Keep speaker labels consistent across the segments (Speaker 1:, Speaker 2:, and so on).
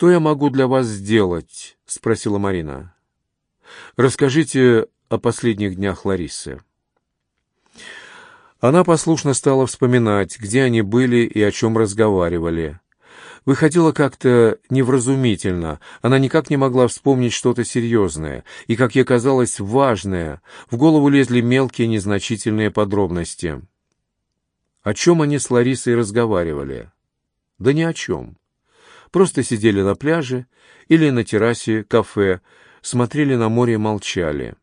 Speaker 1: «Что я могу для вас сделать?» — спросила Марина. «Расскажите о последних днях Ларисы». Она послушно стала вспоминать, где они были и о чем разговаривали. Выходило как-то невразумительно, она никак не могла вспомнить что-то серьезное, и, как ей казалось, важное, в голову лезли мелкие незначительные подробности. О чем они с Ларисой разговаривали? Да ни о чем. Просто сидели на пляже или на террасе кафе, смотрели на море и молчали.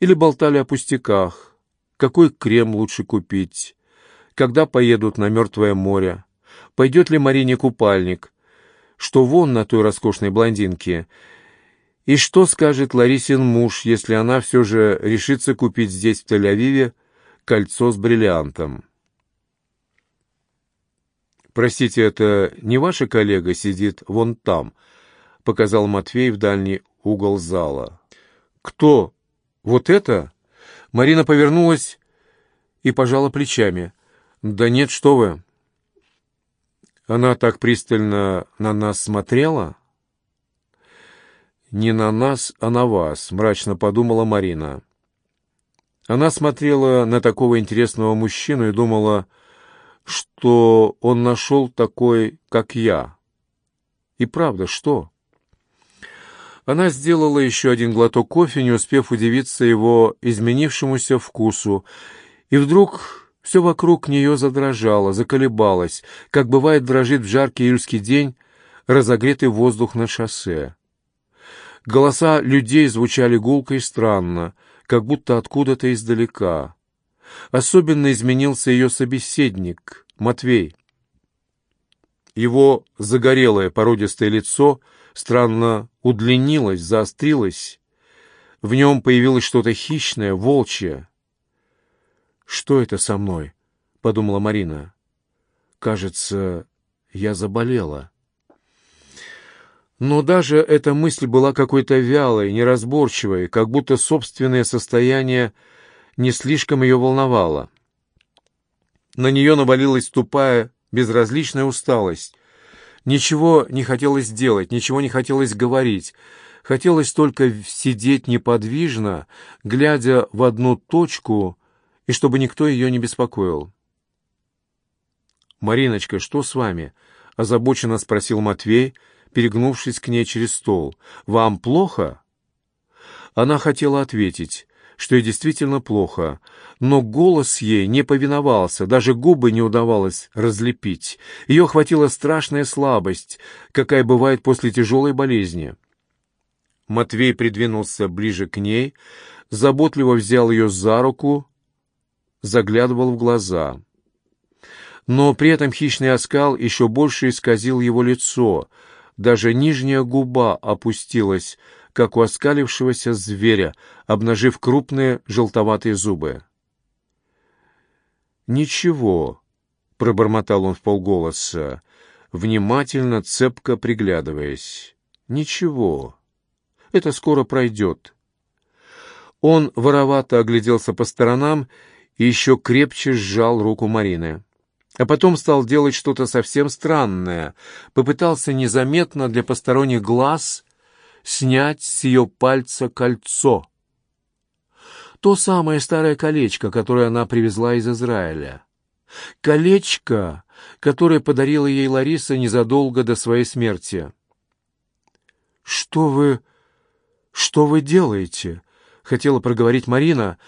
Speaker 1: Или болтали о пустяках, какой крем лучше купить, когда поедут на Мертвое море, пойдет ли Марине купальник, что вон на той роскошной блондинке, и что скажет Ларисин муж, если она все же решится купить здесь, в Тель-Авиве, кольцо с бриллиантом. «Простите, это не ваша коллега сидит вон там?» — показал Матвей в дальний угол зала. «Кто? Вот это?» Марина повернулась и пожала плечами. «Да нет, что вы!» Она так пристально на нас смотрела? «Не на нас, а на вас», — мрачно подумала Марина. Она смотрела на такого интересного мужчину и думала, что он нашел такой, как я. И правда, что? Она сделала еще один глоток кофе, не успев удивиться его изменившемуся вкусу, и вдруг все вокруг нее задрожало, заколебалось, как бывает дрожит в жаркий июльский день разогретый воздух на шоссе. Голоса людей звучали гулко и странно, как будто откуда-то издалека. Особенно изменился ее собеседник, Матвей. Его загорелое породистое лицо — странно удлинилось, заострилось. В нем появилось что-то хищное, волчье. «Что это со мной?» — подумала Марина. «Кажется, я заболела». Но даже эта мысль была какой-то вялой, неразборчивой, как будто собственное состояние не слишком ее волновало. На нее навалилась тупая, безразличная усталость, Ничего не хотелось делать, ничего не хотелось говорить. Хотелось только сидеть неподвижно, глядя в одну точку, и чтобы никто ее не беспокоил. «Мариночка, что с вами?» — озабоченно спросил Матвей, перегнувшись к ней через стол. «Вам плохо?» Она хотела ответить что ей действительно плохо, но голос ей не повиновался, даже губы не удавалось разлепить. Ее охватила страшная слабость, какая бывает после тяжелой болезни. Матвей придвинулся ближе к ней, заботливо взял ее за руку, заглядывал в глаза. Но при этом хищный оскал еще больше исказил его лицо, даже нижняя губа опустилась, как у оскалившегося зверя, обнажив крупные желтоватые зубы. «Ничего», — пробормотал он в полголоса, внимательно, цепко приглядываясь. «Ничего. Это скоро пройдет». Он воровато огляделся по сторонам и еще крепче сжал руку Марины. А потом стал делать что-то совсем странное. Попытался незаметно для посторонних глаз снять с ее пальца кольцо. То самое старое колечко, которое она привезла из Израиля. Колечко, которое подарила ей Лариса незадолго до своей смерти. «Что вы... что вы делаете?» — хотела проговорить Марина,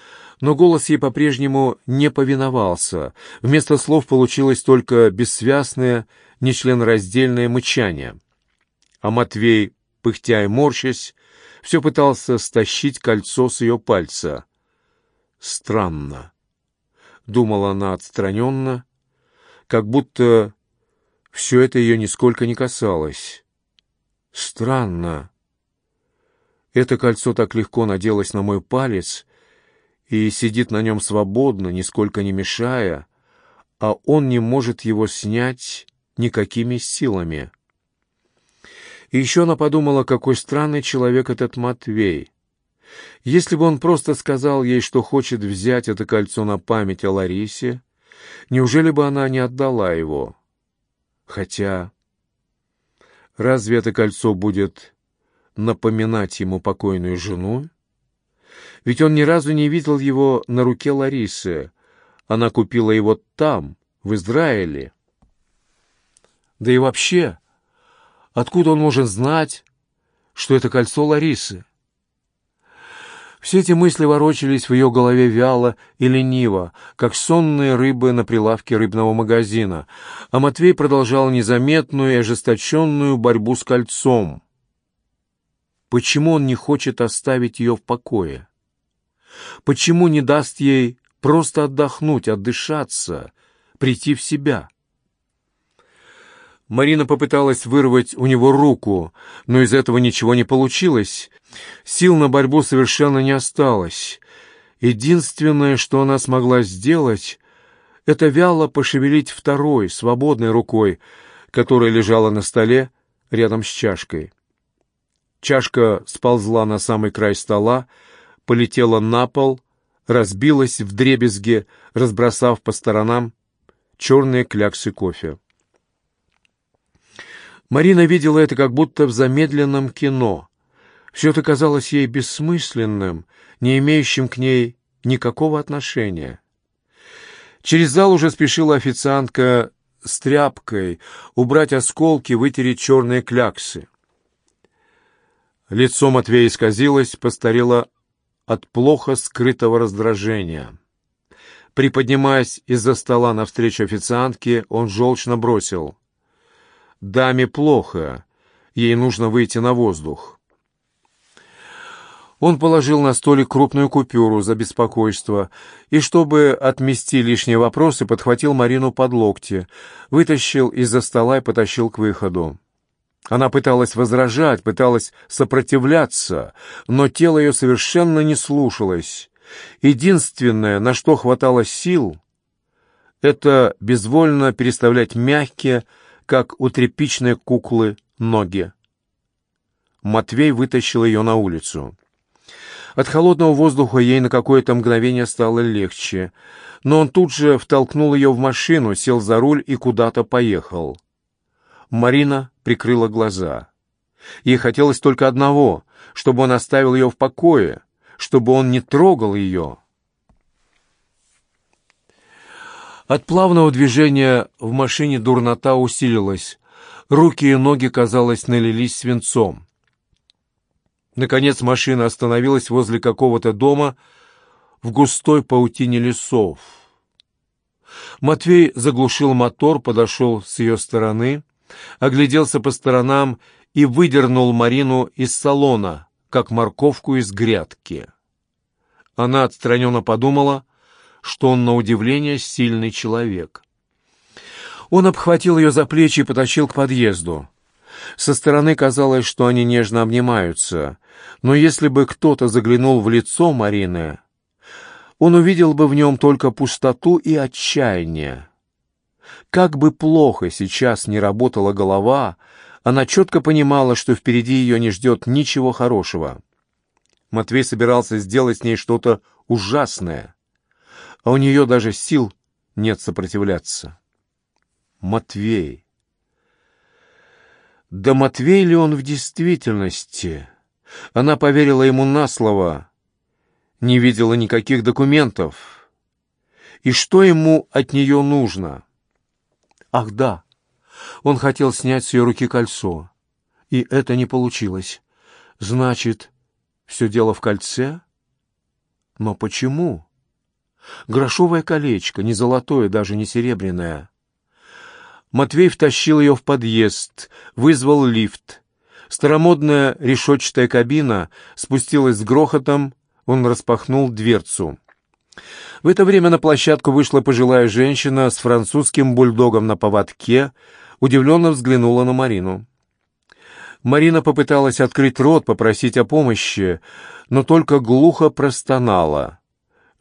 Speaker 1: но голос ей по-прежнему не повиновался. Вместо слов получилось только бессвязное, нечленораздельное мычание. А Матвей пыхтя и морщась, все пытался стащить кольцо с ее пальца. «Странно», — думала она отстраненно, как будто все это ее нисколько не касалось. «Странно. Это кольцо так легко наделось на мой палец и сидит на нем свободно, нисколько не мешая, а он не может его снять никакими силами». И еще она подумала, какой странный человек этот Матвей. Если бы он просто сказал ей, что хочет взять это кольцо на память о Ларисе, неужели бы она не отдала его? Хотя... Разве это кольцо будет напоминать ему покойную жену? Ведь он ни разу не видел его на руке Ларисы. Она купила его там, в Израиле. Да и вообще, откуда он может знать, что это кольцо Ларисы? Все эти мысли ворочались в ее голове вяло и лениво, как сонные рыбы на прилавке рыбного магазина, а Матвей продолжал незаметную и ожесточенную борьбу с кольцом. Почему он не хочет оставить ее в покое? Почему не даст ей просто отдохнуть, отдышаться, прийти в себя? Марина попыталась вырвать у него руку, но из этого ничего не получилось. Сил на борьбу совершенно не осталось. Единственное, что она смогла сделать, это вяло пошевелить второй, свободной рукой, которая лежала на столе рядом с чашкой. Чашка сползла на самый край стола, полетела на пол, разбилась в дребезге, разбросав по сторонам черные кляксы кофе. Марина видела это как будто в замедленном кино. Все это казалось ей бессмысленным, не имеющим к ней никакого отношения. Через зал уже спешила официантка с тряпкой убрать осколки, вытереть черные кляксы. Лицо Матвея исказилось, постарело от плохо скрытого раздражения. Приподнимаясь из-за стола навстречу официантке, он желчно бросил. Даме плохо, ей нужно выйти на воздух. Он положил на столик крупную купюру за беспокойство и, чтобы отмести лишние вопросы, подхватил Марину под локти, вытащил из-за стола и потащил к выходу. Она пыталась возражать, пыталась сопротивляться, но тело ее совершенно не слушалось. Единственное, на что хватало сил, это безвольно переставлять мягкие, как у тряпичной куклы, ноги. Матвей вытащил ее на улицу. От холодного воздуха ей на какое-то мгновение стало легче, но он тут же втолкнул ее в машину, сел за руль и куда-то поехал. Марина прикрыла глаза. Ей хотелось только одного, чтобы он оставил ее в покое, чтобы он не трогал ее. От плавного движения в машине дурнота усилилась. Руки и ноги, казалось, налились свинцом. Наконец машина остановилась возле какого-то дома в густой паутине лесов. Матвей заглушил мотор, подошел с ее стороны, огляделся по сторонам и выдернул Марину из салона, как морковку из грядки. Она отстраненно подумала, что он, на удивление, сильный человек. Он обхватил ее за плечи и потащил к подъезду. Со стороны казалось, что они нежно обнимаются, но если бы кто-то заглянул в лицо Марины, он увидел бы в нем только пустоту и отчаяние. Как бы плохо сейчас не работала голова, она четко понимала, что впереди ее не ждет ничего хорошего. Матвей собирался сделать с ней что-то ужасное а у нее даже сил нет сопротивляться. Матвей. Да Матвей ли он в действительности? Она поверила ему на слово, не видела никаких документов. И что ему от нее нужно? Ах да, он хотел снять с ее руки кольцо, и это не получилось. Значит, все дело в кольце? Но почему? Грошовое колечко, не золотое, даже не серебряное. Матвей втащил ее в подъезд, вызвал лифт. Старомодная решетчатая кабина спустилась с грохотом, он распахнул дверцу. В это время на площадку вышла пожилая женщина с французским бульдогом на поводке, удивленно взглянула на Марину. Марина попыталась открыть рот, попросить о помощи, но только глухо простонала.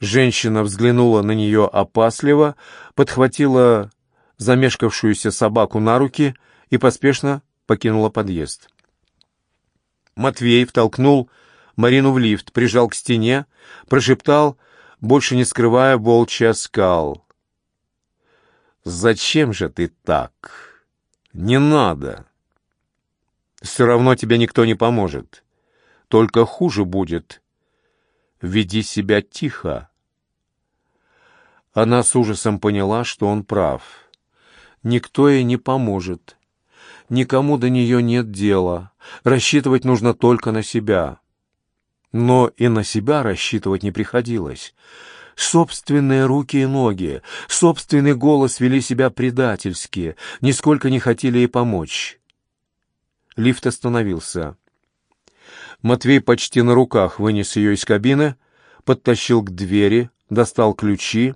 Speaker 1: Женщина взглянула на нее опасливо, подхватила замешкавшуюся собаку на руки и поспешно покинула подъезд. Матвей втолкнул Марину в лифт, прижал к стене, прошептал, больше не скрывая волчий оскал. «Зачем же ты так? Не надо!» Все равно тебе никто не поможет. Только хуже будет. Веди себя тихо. Она с ужасом поняла, что он прав. Никто ей не поможет. Никому до нее нет дела. Рассчитывать нужно только на себя. Но и на себя рассчитывать не приходилось. Собственные руки и ноги, собственный голос вели себя предательски, нисколько не хотели ей помочь. Лифт остановился. Матвей почти на руках вынес ее из кабины, подтащил к двери, достал ключи.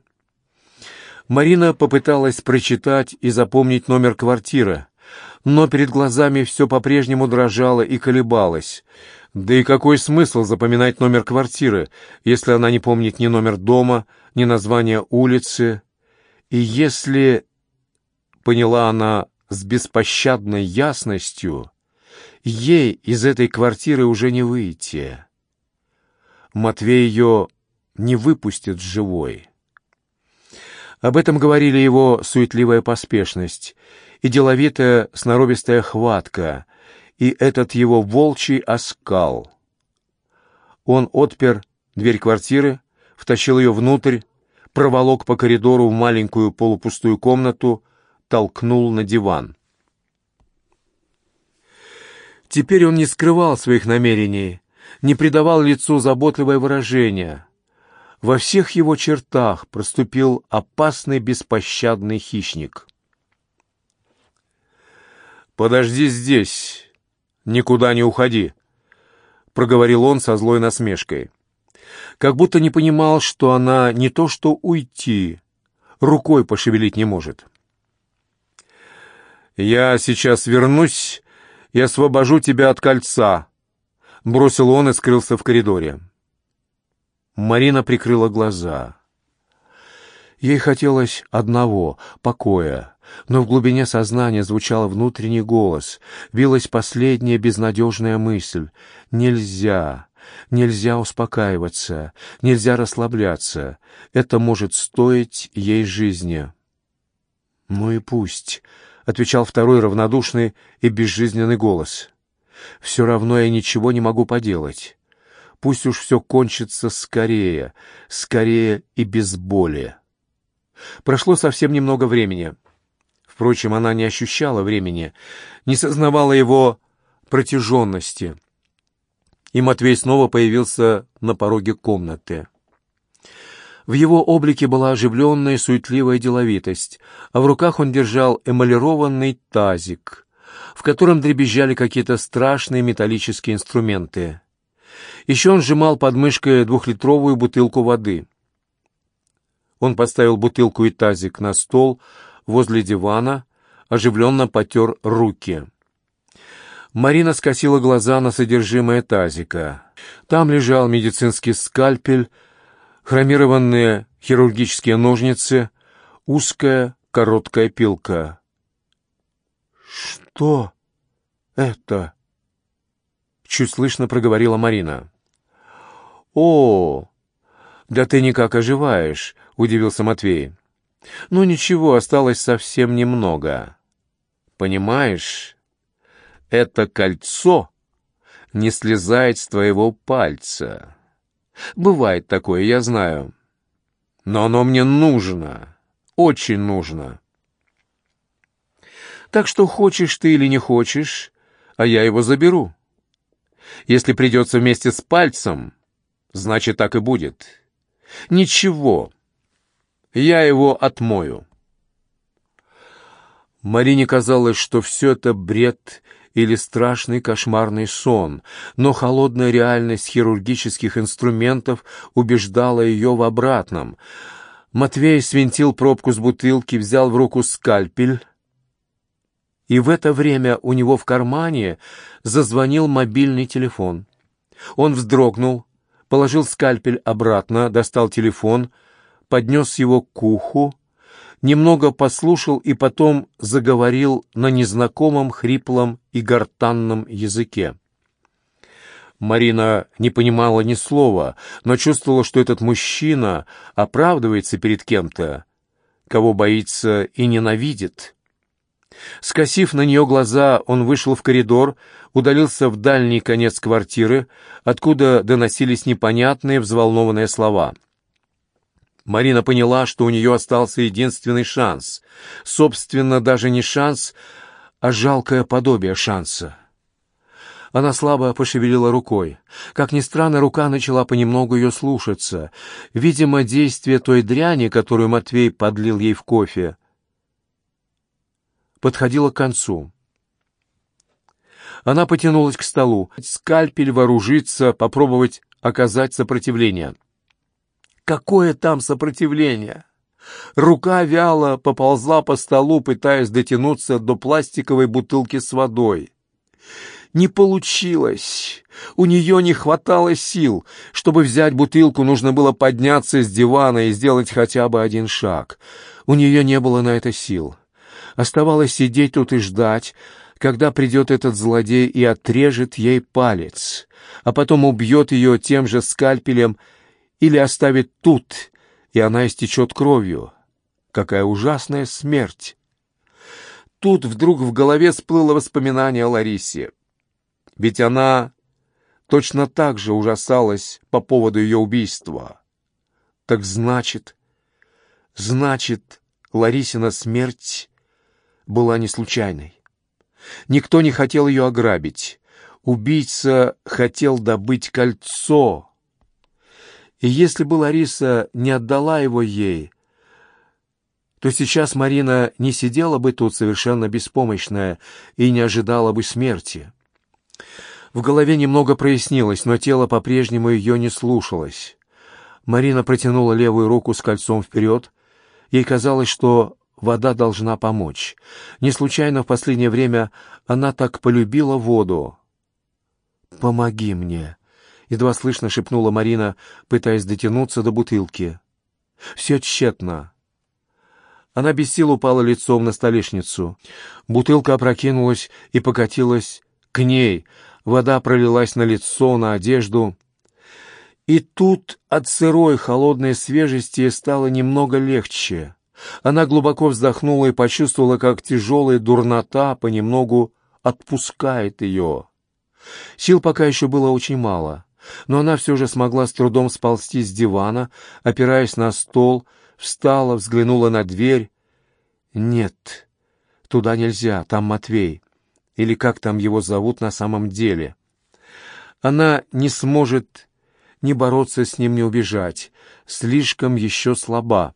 Speaker 1: Марина попыталась прочитать и запомнить номер квартиры, но перед глазами все по-прежнему дрожало и колебалось. Да и какой смысл запоминать номер квартиры, если она не помнит ни номер дома, ни название улицы? И если, поняла она с беспощадной ясностью, ей из этой квартиры уже не выйти. Матвей ее не выпустит живой. Об этом говорили его суетливая поспешность и деловитая сноровистая хватка, и этот его волчий оскал. Он отпер дверь квартиры, втащил ее внутрь, проволок по коридору в маленькую полупустую комнату, толкнул на диван. Теперь он не скрывал своих намерений, не придавал лицу заботливое выражение. Во всех его чертах проступил опасный беспощадный хищник. «Подожди здесь, никуда не уходи», — проговорил он со злой насмешкой. Как будто не понимал, что она не то что уйти, рукой пошевелить не может. «Я сейчас вернусь и освобожу тебя от кольца», — бросил он и скрылся в коридоре. Марина прикрыла глаза. Ей хотелось одного — покоя, но в глубине сознания звучал внутренний голос, билась последняя безнадежная мысль. Нельзя, нельзя успокаиваться, нельзя расслабляться. Это может стоить ей жизни. «Ну и пусть», — отвечал второй равнодушный и безжизненный голос. «Все равно я ничего не могу поделать. Пусть уж все кончится скорее, скорее и без боли». Прошло совсем немного времени. Впрочем, она не ощущала времени, не сознавала его протяженности. И Матвей снова появился на пороге комнаты. В его облике была оживленная суетливая деловитость, а в руках он держал эмалированный тазик, в котором дребезжали какие-то страшные металлические инструменты. Еще он сжимал под мышкой двухлитровую бутылку воды. Он поставил бутылку и тазик на стол возле дивана, оживленно потер руки. Марина скосила глаза на содержимое тазика. Там лежал медицинский скальпель, хромированные хирургические ножницы, узкая короткая пилка. «Что это?» — чуть слышно проговорила Марина. «О, да ты никак оживаешь», — удивился Матвей. «Ну ничего, осталось совсем немного. Понимаешь, это кольцо не слезает с твоего пальца. Бывает такое, я знаю. Но оно мне нужно, очень нужно. Так что хочешь ты или не хочешь, а я его заберу. Если придется вместе с пальцем, значит, так и будет». Ничего, я его отмою. Марине казалось, что все это бред или страшный кошмарный сон, но холодная реальность хирургических инструментов убеждала ее в обратном. Матвей свинтил пробку с бутылки, взял в руку скальпель, и в это время у него в кармане зазвонил мобильный телефон. Он вздрогнул, положил скальпель обратно, достал телефон, поднес его к уху, немного послушал и потом заговорил на незнакомом хриплом и гортанном языке. Марина не понимала ни слова, но чувствовала, что этот мужчина оправдывается перед кем-то, кого боится и ненавидит. Скосив на нее глаза, он вышел в коридор, удалился в дальний конец квартиры, откуда доносились непонятные взволнованные слова. Марина поняла, что у нее остался единственный шанс. Собственно, даже не шанс, а жалкое подобие шанса. Она слабо пошевелила рукой. Как ни странно, рука начала понемногу ее слушаться. Видимо, действие той дряни, которую Матвей подлил ей в кофе, подходило к концу. Она потянулась к столу. Скальпель вооружиться, попробовать оказать сопротивление. Какое там сопротивление? Рука вяло поползла по столу, пытаясь дотянуться до пластиковой бутылки с водой. Не получилось. У нее не хватало сил. Чтобы взять бутылку, нужно было подняться с дивана и сделать хотя бы один шаг. У нее не было на это сил. Оставалось сидеть тут и ждать, когда придет этот злодей и отрежет ей палец, а потом убьет ее тем же скальпелем или оставит тут, и она истечет кровью. Какая ужасная смерть! Тут вдруг в голове всплыло воспоминание о Ларисе. Ведь она точно так же ужасалась по поводу ее убийства. Так значит, значит, Ларисина смерть была не случайной. Никто не хотел ее ограбить. Убийца хотел добыть кольцо. И если бы Лариса не отдала его ей, то сейчас Марина не сидела бы тут совершенно беспомощная и не ожидала бы смерти. В голове немного прояснилось, но тело по-прежнему ее не слушалось. Марина протянула левую руку с кольцом вперед. Ей казалось, что вода должна помочь. Не случайно в последнее время она так полюбила воду. «Помоги мне», — едва слышно шепнула Марина, пытаясь дотянуться до бутылки. «Все тщетно». Она без сил упала лицом на столешницу. Бутылка опрокинулась и покатилась к ней. Вода пролилась на лицо, на одежду. И тут от сырой холодной свежести стало немного легче. Она глубоко вздохнула и почувствовала, как тяжелая дурнота понемногу отпускает ее. Сил пока еще было очень мало, но она все же смогла с трудом сползти с дивана, опираясь на стол, встала, взглянула на дверь. «Нет, туда нельзя, там Матвей или как там его зовут на самом деле. Она не сможет ни бороться с ним, ни убежать, слишком еще слаба.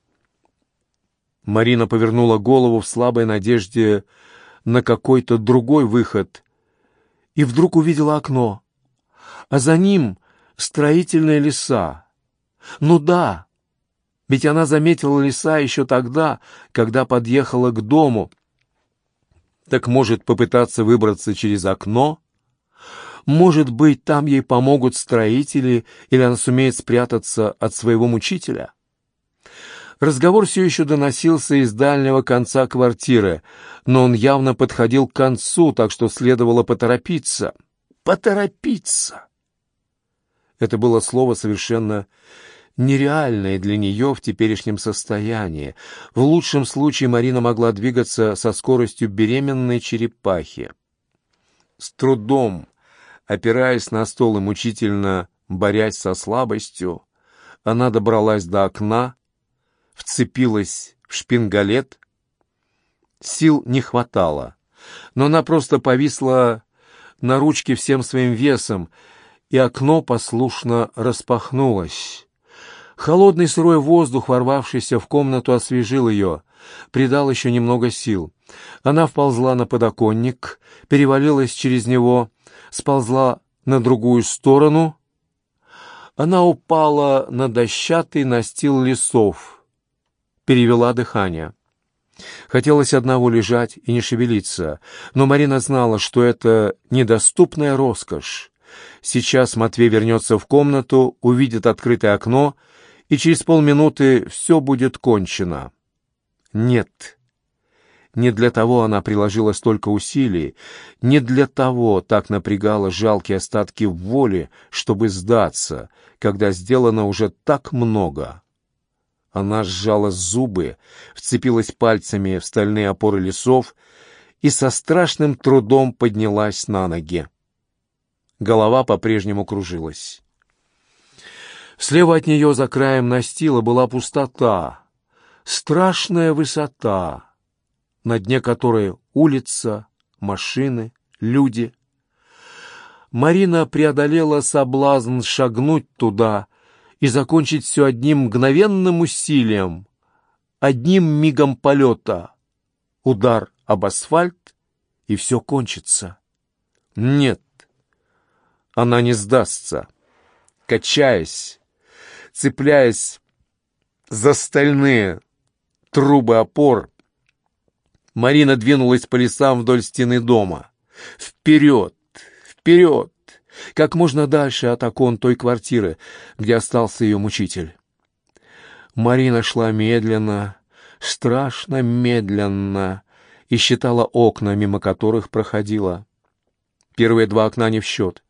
Speaker 1: Марина повернула голову в слабой надежде на какой-то другой выход и вдруг увидела окно, а за ним строительные леса. Ну да, ведь она заметила леса еще тогда, когда подъехала к дому, так может попытаться выбраться через окно? Может быть, там ей помогут строители, или она сумеет спрятаться от своего мучителя? Разговор все еще доносился из дальнего конца квартиры, но он явно подходил к концу, так что следовало поторопиться. Поторопиться! Это было слово совершенно нереальное для нее в теперешнем состоянии. В лучшем случае Марина могла двигаться со скоростью беременной черепахи. С трудом, опираясь на стол и мучительно борясь со слабостью, она добралась до окна, вцепилась в шпингалет. Сил не хватало, но она просто повисла на ручке всем своим весом, и окно послушно распахнулось. Холодный сырой воздух, ворвавшийся в комнату, освежил ее, придал еще немного сил. Она вползла на подоконник, перевалилась через него, сползла на другую сторону. Она упала на дощатый настил лесов, перевела дыхание. Хотелось одного лежать и не шевелиться, но Марина знала, что это недоступная роскошь. Сейчас Матвей вернется в комнату, увидит открытое окно — и через полминуты все будет кончено. Нет, не для того она приложила столько усилий, не для того так напрягала жалкие остатки воли, чтобы сдаться, когда сделано уже так много. Она сжала зубы, вцепилась пальцами в стальные опоры лесов и со страшным трудом поднялась на ноги. Голова по-прежнему кружилась. Слева от нее за краем настила была пустота, страшная высота, на дне которой улица, машины, люди. Марина преодолела соблазн шагнуть туда и закончить все одним мгновенным усилием, одним мигом полета. Удар об асфальт, и все кончится. Нет, она не сдастся. Качаясь, цепляясь за стальные трубы опор, Марина двинулась по лесам вдоль стены дома. Вперед, вперед, как можно дальше от окон той квартиры, где остался ее мучитель. Марина шла медленно, страшно медленно, и считала окна, мимо которых проходила. Первые два окна не в счет.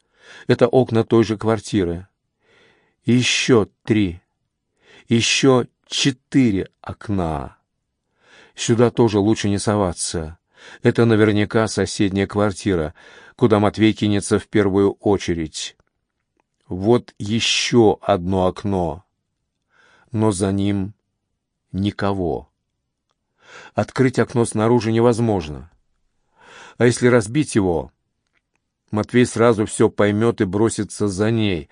Speaker 1: Это окна той же квартиры. еще три. Еще четыре окна. Сюда тоже лучше не соваться. Это наверняка соседняя квартира, куда Матвей кинется в первую очередь. Вот еще одно окно. Но за ним никого. Открыть окно снаружи невозможно. А если разбить его, Матвей сразу все поймет и бросится за ней.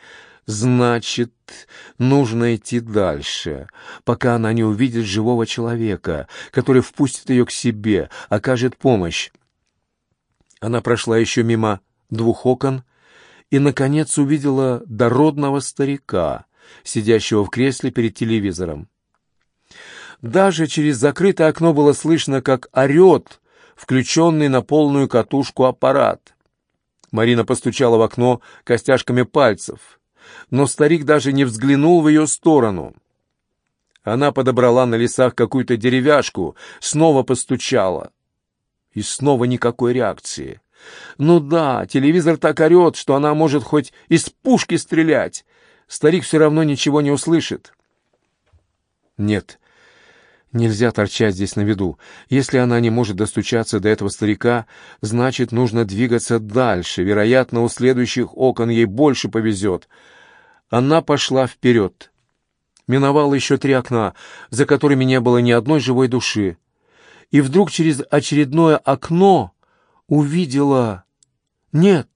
Speaker 1: Значит, нужно идти дальше, пока она не увидит живого человека, который впустит ее к себе, окажет помощь. Она прошла еще мимо двух окон и, наконец, увидела дородного старика, сидящего в кресле перед телевизором. Даже через закрытое окно было слышно, как орет включенный на полную катушку аппарат. Марина постучала в окно костяшками пальцев, но старик даже не взглянул в ее сторону. Она подобрала на лесах какую-то деревяшку, снова постучала. И снова никакой реакции. Ну да, телевизор так орет, что она может хоть из пушки стрелять. Старик все равно ничего не услышит. Нет, Нельзя торчать здесь на виду. Если она не может достучаться до этого старика, значит, нужно двигаться дальше. Вероятно, у следующих окон ей больше повезет. Она пошла вперед. Миновала еще три окна, за которыми не было ни одной живой души. И вдруг через очередное окно увидела... Нет,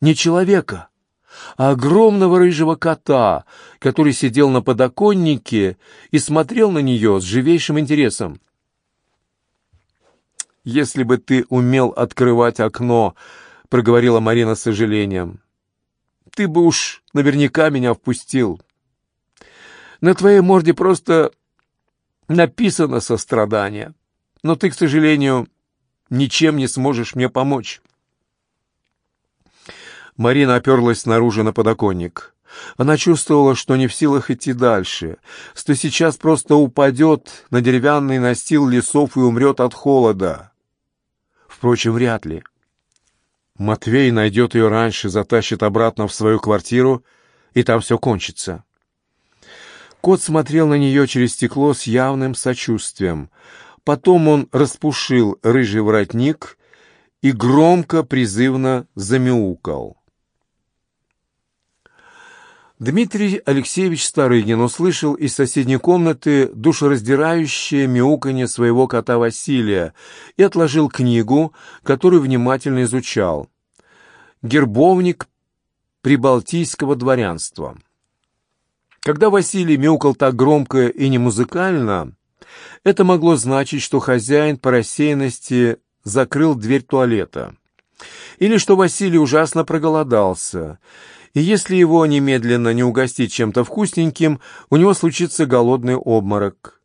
Speaker 1: не человека а огромного рыжего кота, который сидел на подоконнике и смотрел на нее с живейшим интересом. «Если бы ты умел открывать окно», — проговорила Марина с сожалением, — «ты бы уж наверняка меня впустил. На твоей морде просто написано сострадание, но ты, к сожалению, ничем не сможешь мне помочь». Марина оперлась снаружи на подоконник. Она чувствовала, что не в силах идти дальше, что сейчас просто упадет на деревянный настил лесов и умрет от холода. Впрочем, вряд ли. Матвей найдет ее раньше, затащит обратно в свою квартиру, и там все кончится. Кот смотрел на нее через стекло с явным сочувствием. Потом он распушил рыжий воротник и громко, призывно замяукал. Дмитрий Алексеевич Старыгин услышал из соседней комнаты душераздирающее мяуканье своего кота Василия и отложил книгу, которую внимательно изучал. «Гербовник прибалтийского дворянства». Когда Василий мяукал так громко и не музыкально, это могло значить, что хозяин по рассеянности закрыл дверь туалета. Или что Василий ужасно проголодался – и если его немедленно не угостить чем-то вкусненьким, у него случится голодный обморок.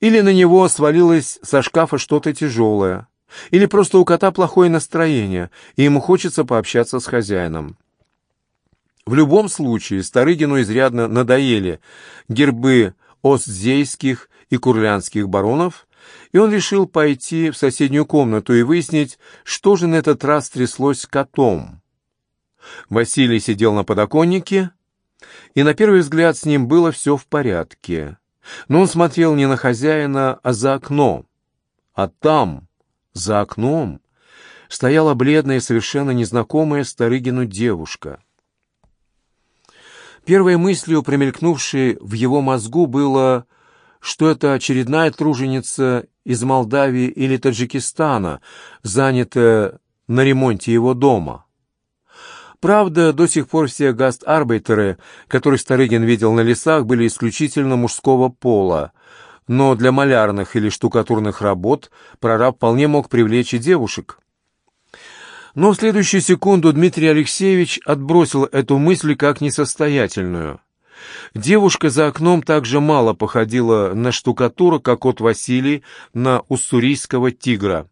Speaker 1: Или на него свалилось со шкафа что-то тяжелое. Или просто у кота плохое настроение, и ему хочется пообщаться с хозяином. В любом случае, Старыгину изрядно надоели гербы остзейских и курлянских баронов, и он решил пойти в соседнюю комнату и выяснить, что же на этот раз тряслось котом. Василий сидел на подоконнике, и на первый взгляд с ним было все в порядке. Но он смотрел не на хозяина, а за окно. А там, за окном, стояла бледная, совершенно незнакомая Старыгину девушка. Первой мыслью, промелькнувшей в его мозгу, было, что это очередная труженица из Молдавии или Таджикистана, занятая на ремонте его дома. Правда, до сих пор все гаст-арбейтеры, которых Старыгин видел на лесах, были исключительно мужского пола, но для малярных или штукатурных работ прораб вполне мог привлечь и девушек. Но в следующую секунду Дмитрий Алексеевич отбросил эту мысль как несостоятельную. Девушка за окном так же мало походила на штукатура, как от Василий на уссурийского тигра.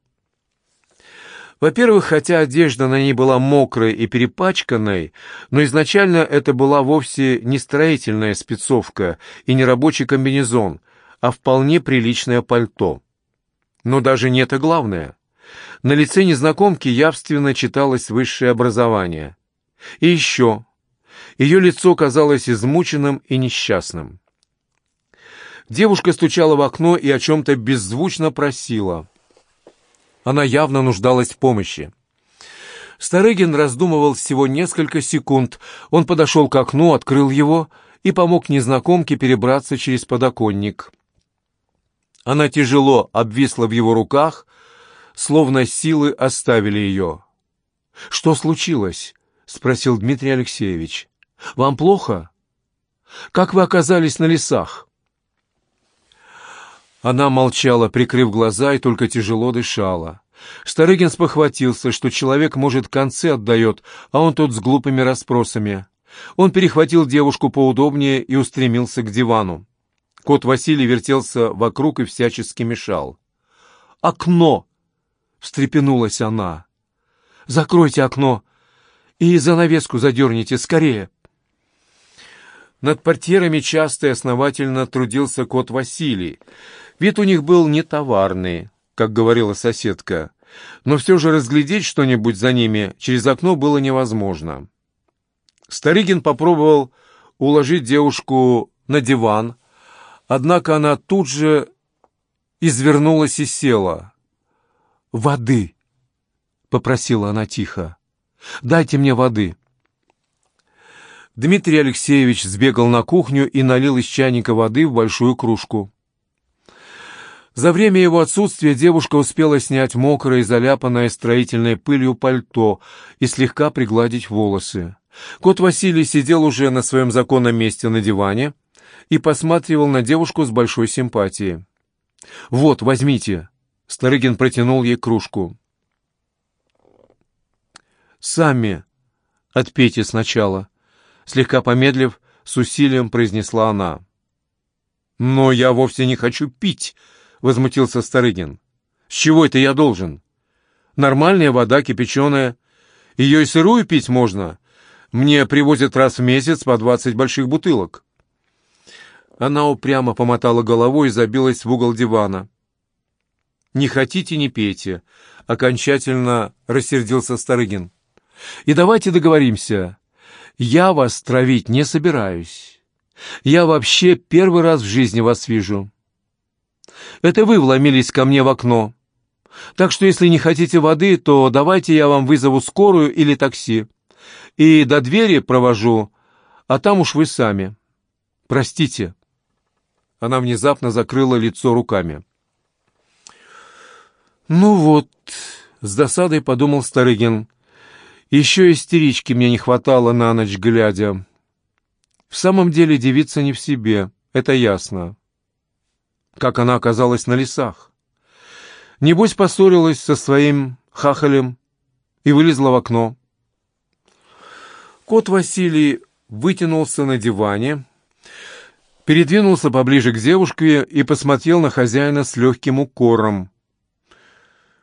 Speaker 1: Во-первых, хотя одежда на ней была мокрой и перепачканной, но изначально это была вовсе не строительная спецовка и не рабочий комбинезон, а вполне приличное пальто. Но даже не это главное. На лице незнакомки явственно читалось высшее образование. И еще. Ее лицо казалось измученным и несчастным. Девушка стучала в окно и о чем-то беззвучно просила. Она явно нуждалась в помощи. Старыгин раздумывал всего несколько секунд. Он подошел к окну, открыл его и помог незнакомке перебраться через подоконник. Она тяжело обвисла в его руках, словно силы оставили ее. «Что случилось?» — спросил Дмитрий Алексеевич. «Вам плохо? Как вы оказались на лесах?» Она молчала, прикрыв глаза, и только тяжело дышала. Старыгин спохватился, что человек, может, концы отдает, а он тут с глупыми расспросами. Он перехватил девушку поудобнее и устремился к дивану. Кот Василий вертелся вокруг и всячески мешал. «Окно!» — встрепенулась она. «Закройте окно и занавеску задерните скорее!» Над портьерами часто и основательно трудился кот Василий. Вид у них был не товарный, как говорила соседка, но все же разглядеть что-нибудь за ними через окно было невозможно. Старыгин попробовал уложить девушку на диван, однако она тут же извернулась и села. «Воды!» — попросила она тихо. «Дайте мне воды!» Дмитрий Алексеевич сбегал на кухню и налил из чайника воды в большую кружку. За время его отсутствия девушка успела снять мокрое и заляпанное строительной пылью пальто и слегка пригладить волосы. Кот Василий сидел уже на своем законном месте на диване и посматривал на девушку с большой симпатией. «Вот, возьмите!» — Старыгин протянул ей кружку. «Сами отпейте сначала», Слегка помедлив, с усилием произнесла она. «Но я вовсе не хочу пить», — возмутился Старыгин. «С чего это я должен? Нормальная вода, кипяченая. Ее и сырую пить можно. Мне привозят раз в месяц по двадцать больших бутылок». Она упрямо помотала головой и забилась в угол дивана. «Не хотите, не пейте», — окончательно рассердился Старыгин. «И давайте договоримся. Я вас травить не собираюсь. Я вообще первый раз в жизни вас вижу. Это вы вломились ко мне в окно. Так что если не хотите воды, то давайте я вам вызову скорую или такси. И до двери провожу, а там уж вы сами. Простите. Она внезапно закрыла лицо руками. «Ну вот», — с досадой подумал Старыгин, еще истерички мне не хватало на ночь глядя. В самом деле девица не в себе, это ясно. Как она оказалась на лесах. Небось поссорилась со своим хахалем и вылезла в окно. Кот Василий вытянулся на диване, передвинулся поближе к девушке и посмотрел на хозяина с легким укором.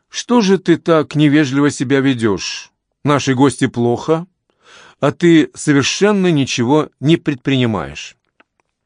Speaker 1: «Что же ты так невежливо себя ведешь?» Наши гости плохо, а ты совершенно ничего не предпринимаешь.